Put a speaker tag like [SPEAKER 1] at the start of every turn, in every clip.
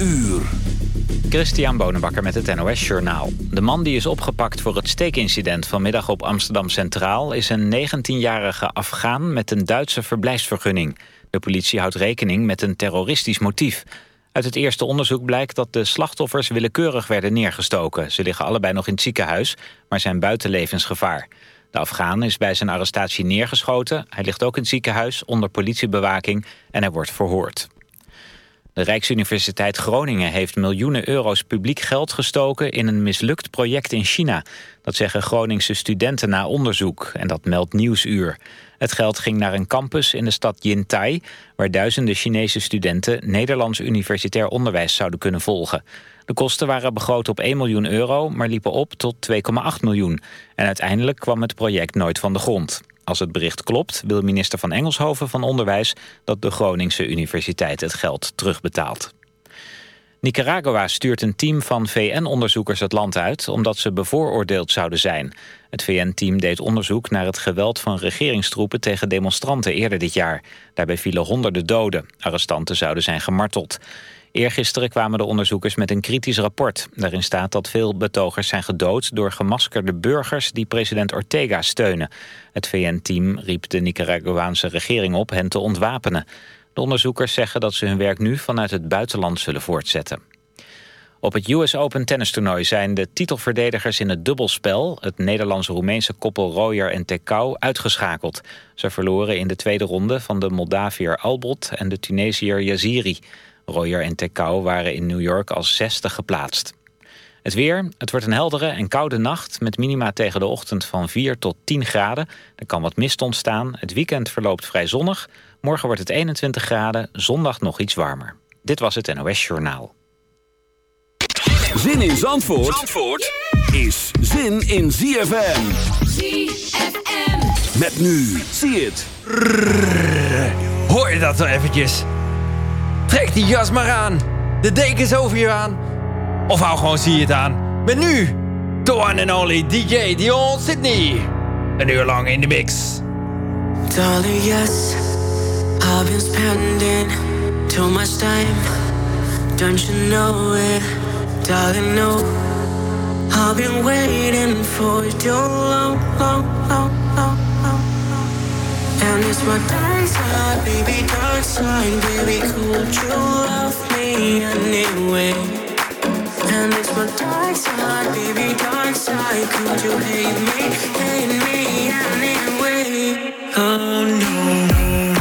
[SPEAKER 1] uur.
[SPEAKER 2] Christian Bonenbakker met het NOS Journaal. De man die is opgepakt voor het steekincident vanmiddag op Amsterdam Centraal... is een 19-jarige Afghaan met een Duitse verblijfsvergunning. De politie houdt rekening met een terroristisch motief. Uit het eerste onderzoek blijkt dat de slachtoffers willekeurig werden neergestoken. Ze liggen allebei nog in het ziekenhuis, maar zijn buiten levensgevaar. De Afghaan is bij zijn arrestatie neergeschoten. Hij ligt ook in het ziekenhuis onder politiebewaking en hij wordt verhoord. De Rijksuniversiteit Groningen heeft miljoenen euro's publiek geld gestoken in een mislukt project in China. Dat zeggen Groningse studenten na onderzoek en dat meldt Nieuwsuur. Het geld ging naar een campus in de stad Yintai... waar duizenden Chinese studenten Nederlands universitair onderwijs zouden kunnen volgen. De kosten waren begroot op 1 miljoen euro, maar liepen op tot 2,8 miljoen. En uiteindelijk kwam het project nooit van de grond. Als het bericht klopt, wil minister van Engelshoven van Onderwijs... dat de Groningse Universiteit het geld terugbetaalt. Nicaragua stuurt een team van VN-onderzoekers het land uit... omdat ze bevooroordeeld zouden zijn. Het VN-team deed onderzoek naar het geweld van regeringstroepen... tegen demonstranten eerder dit jaar. Daarbij vielen honderden doden. Arrestanten zouden zijn gemarteld. Eergisteren kwamen de onderzoekers met een kritisch rapport. Daarin staat dat veel betogers zijn gedood door gemaskerde burgers die president Ortega steunen. Het VN-team riep de Nicaraguaanse regering op hen te ontwapenen. De onderzoekers zeggen dat ze hun werk nu vanuit het buitenland zullen voortzetten. Op het US Open tennistoernooi zijn de titelverdedigers in het dubbelspel... het Nederlands-Roemeense koppel Royer en Tekau uitgeschakeld. Ze verloren in de tweede ronde van de Moldaviër Albot en de Tunesiër Yaziri. Royer en Tekau waren in New York als zesde geplaatst. Het weer, het wordt een heldere en koude nacht... met minima tegen de ochtend van 4 tot 10 graden. Er kan wat mist ontstaan. Het weekend verloopt vrij zonnig. Morgen wordt het 21 graden, zondag nog iets warmer. Dit was het NOS Journaal.
[SPEAKER 1] Zin in Zandvoort, Zandvoort is zin in ZFM.
[SPEAKER 3] ZFM.
[SPEAKER 1] Met nu, zie het.
[SPEAKER 4] Hoor je dat zo eventjes? Trek die jas maar aan. De dekens over je aan. Of hou gewoon zie het aan. Met nu, the one and only DJ Dion Sydney. Een uur lang in de mix.
[SPEAKER 5] Darling, yes, I've been spending too much time. Don't you know it? Darling, no. I've been waiting for you too long, long, long, long, long. And it's my dark side, baby, dark side, baby. Could you love me anyway? And it's my dark side, baby, dark side. Could you hate me, hate me anyway? Oh no.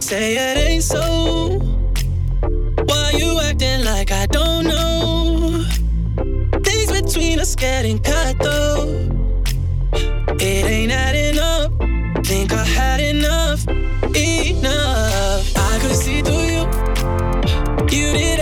[SPEAKER 6] Say it ain't so. Why you acting like I don't know? Things between us getting cut though. It ain't adding up. Think I had enough, enough. I could see through you. You did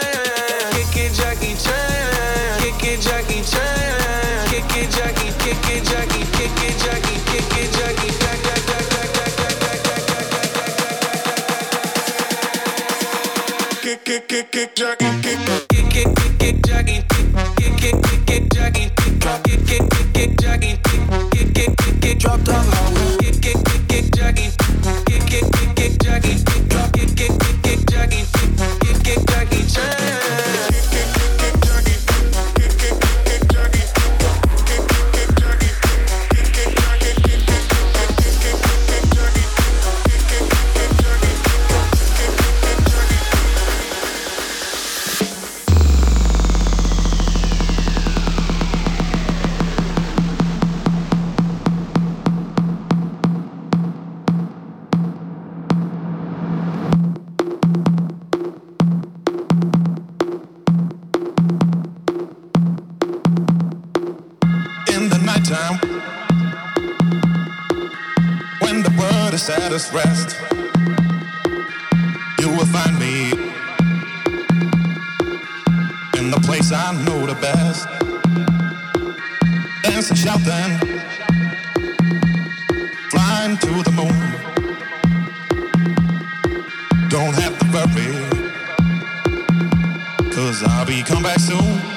[SPEAKER 6] Kick, kick, kick, Jackie, kick. kick.
[SPEAKER 7] when the world is at its rest. You will find me in the place I know the best. Dancing, shouting, flying to the moon. Don't have to worry, cause I'll be come back soon.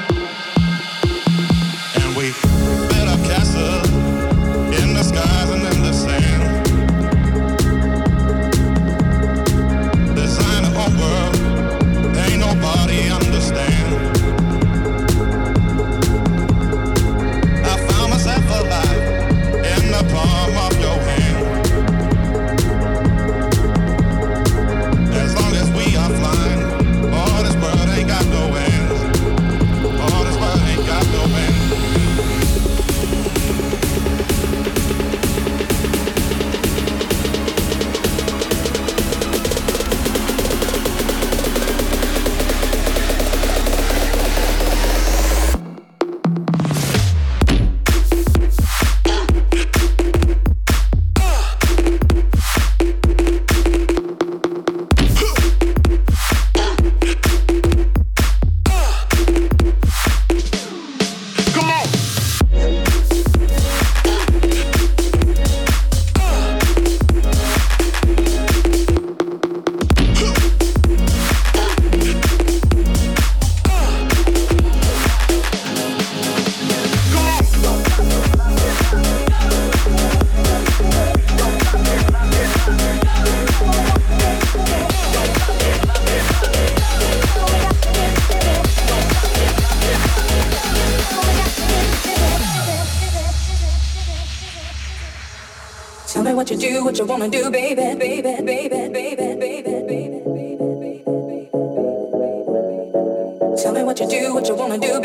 [SPEAKER 7] What you wanna do, baby, baby, baby,
[SPEAKER 8] baby, baby, baby. Tell me what you do, what you
[SPEAKER 6] wanna do,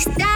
[SPEAKER 6] Здесь, да.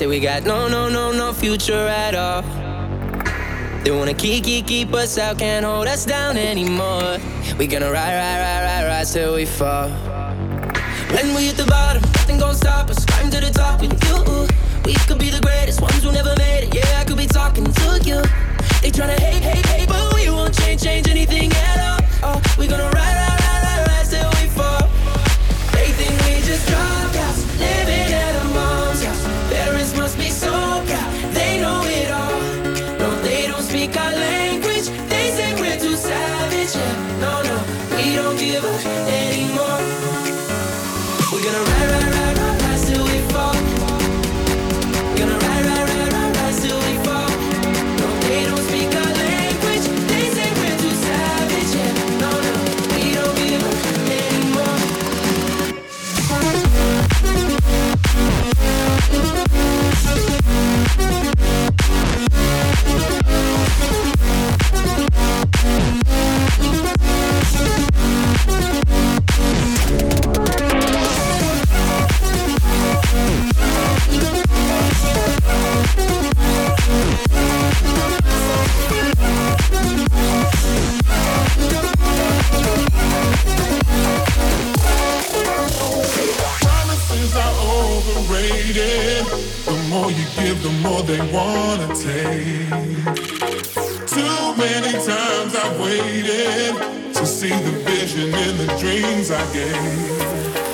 [SPEAKER 6] Say we got no, no, no, no future at all. They wanna keep, keep, keep us out, can't hold us down anymore. We gonna ride, ride, ride, ride, ride till we fall. When we hit the bottom, nothing gonna stop us. Climb to the top with you. We could be the greatest ones who never made it. Yeah, I could be talking to you. They tryna hate, hate, hate, but we won't change, change anything at all. Oh, we gonna ride, ride, ride, ride, ride till we fall. They think we just dropped
[SPEAKER 9] The more you give, the more they wanna take. Too many times I've waited to see the vision in the dreams I gave.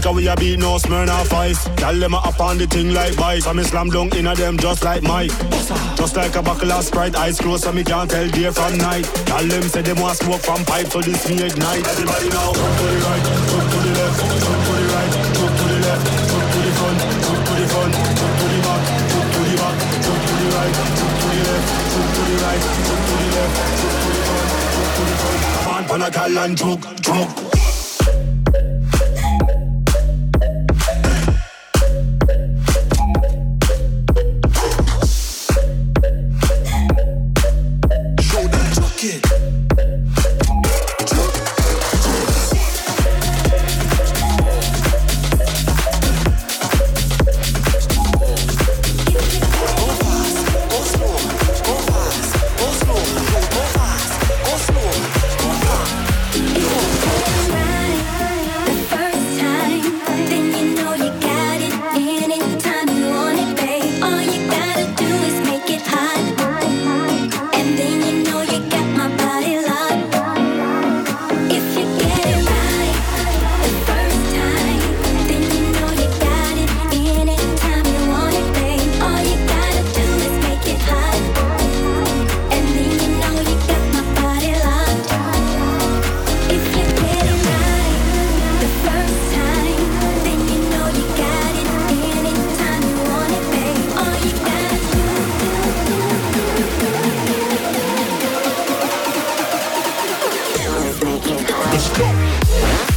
[SPEAKER 9] Because we a be no smirnoff ice. Tell
[SPEAKER 10] them I up on the thing like vice. I'm a slam dunk in a them just like Mike. Just like a buckle of Sprite, eyes closed and me can't tell day from night. Tell them say them want smoke from pipe, so this me ignite. Everybody now, jump to the right, jump to the left, jump to the right, jump to the left, jump to the front, jump to the front, jump to the back, jump to
[SPEAKER 8] the back, jump to the right, jump to the left, jump to the
[SPEAKER 9] right,
[SPEAKER 8] jump to the left, jump to the front, jump to the front. Man, pan a gal and choke, choke. Let's go.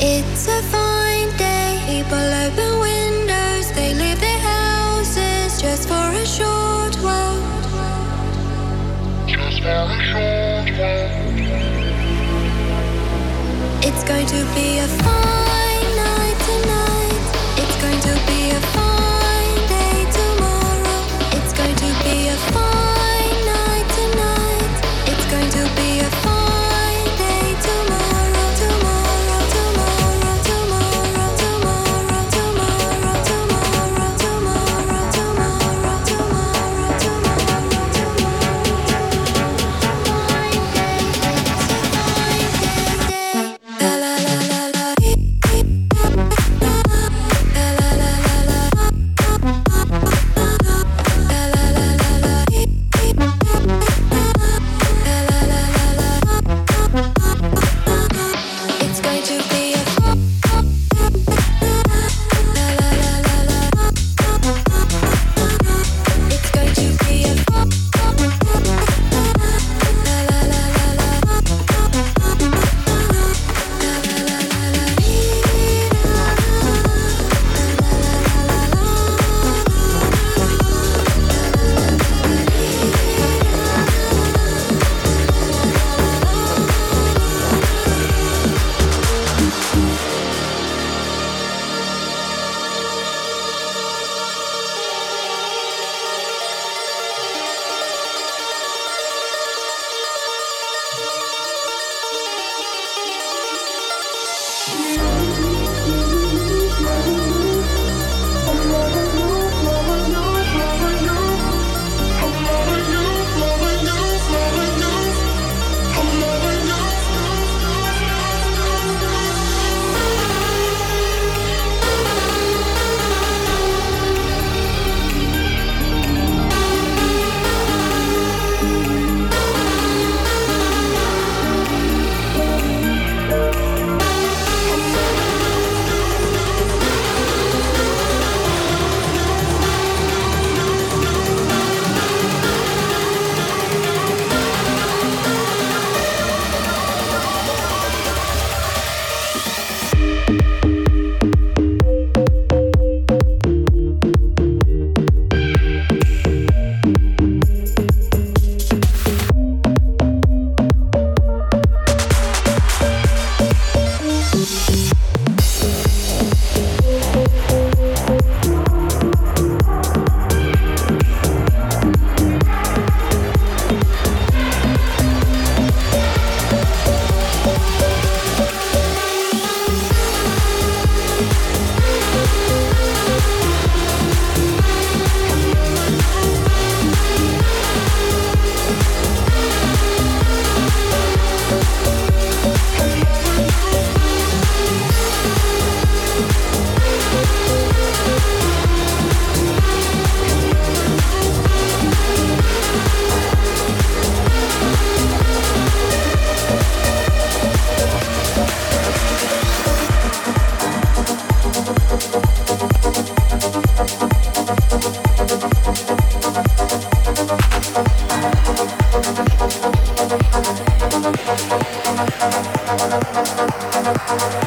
[SPEAKER 8] It's a fine day people over the windows. They leave their houses just for a short walk. It's going to be a fine フフフフ。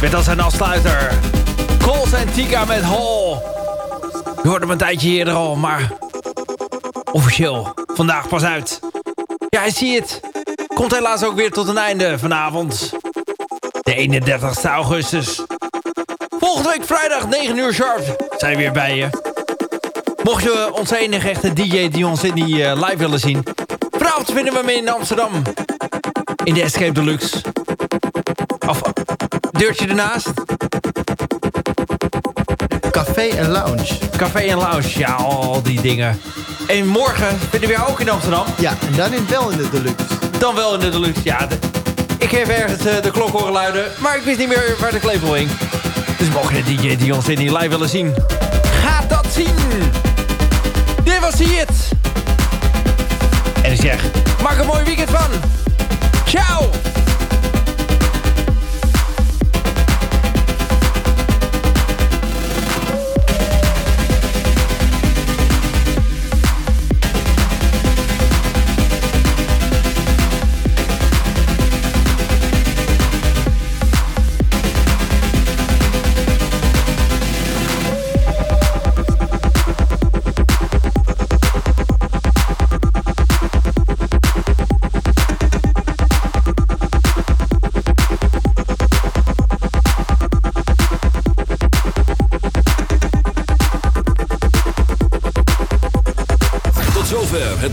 [SPEAKER 8] Met als zijn afsluiter. Coles en Tika met Hall. Je hoorde hem een tijdje eerder al, maar officieel vandaag pas uit. Ja, ik zie het. Komt helaas ook weer tot een einde vanavond. De 31 augustus. Volgende week vrijdag 9 uur sharp zijn we weer bij je. Mocht je onze enige echte DJ Dion Sydney eh, live willen zien. Vanavond vinden we hem in Amsterdam.
[SPEAKER 4] in de Escape Deluxe. Deurtje ernaast.
[SPEAKER 11] Café en lounge.
[SPEAKER 4] Café en lounge, ja, al die dingen. En morgen vinden we jou ook in Amsterdam.
[SPEAKER 11] Ja, en dan in, wel in de Deluxe.
[SPEAKER 4] Dan wel in de Deluxe, ja. de- ik heb ergens eh, de klok horen luiden, maar ik wist niet meer waar de klepel hing. Dus mocht je de DJ Dion Sydney live willen zien, ga dat zien. Dit was hij het. En ik zeg, maak een mooi weekend van. Ciao.